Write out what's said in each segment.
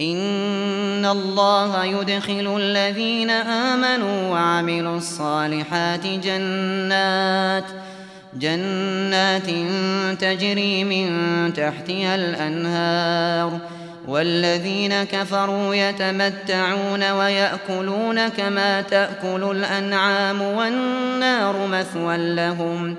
ان الله يدخل الذين امنوا وعملوا الصالحات جنات جنات تجري من تحتها الانهار. والذين كفروا يتمتعون ويأكلون كما تأكل الأنعام والنار مثوى لهم ۖ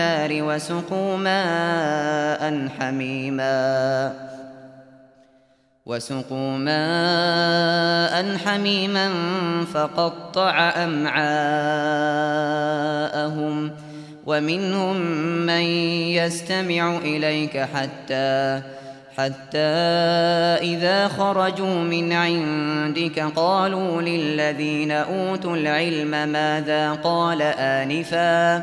النار وسقوا ماء حميما. وسقوا ماء حميما فقطع أمعاءهم ومنهم من يستمع إليك حتى حتى إذا خرجوا من عندك قالوا للذين أوتوا العلم ماذا قال آنفاً.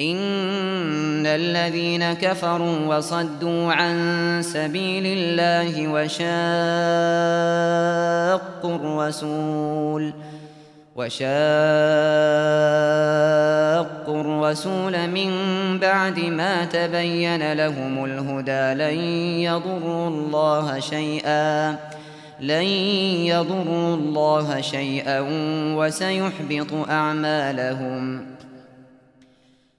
إن الذين كفروا وصدوا عن سبيل الله وشاقوا الرسول وشاقوا الرسول من بعد ما تبين لهم الهدى لن يضروا الله شيئا لن يضروا الله شيئا وسيحبط أعمالهم